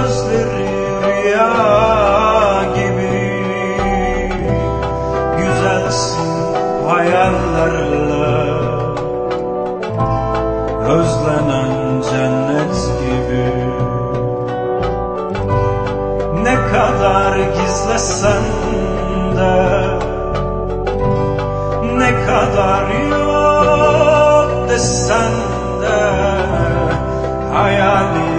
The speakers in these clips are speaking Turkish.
Gözleri rüya gibi. Güzelsin hayallerle Özlenen cennet gibi. Ne kadar gizlesen de ne kadar yok desen de Hayali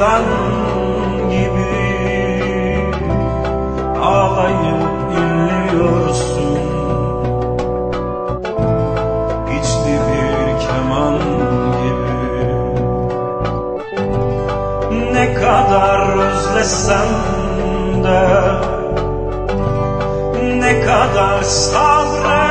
Ceylan gibi Ağlayıp inliyorsun İçli bir keman gibi. Ne kadar özlesem de ne kadar sabretsen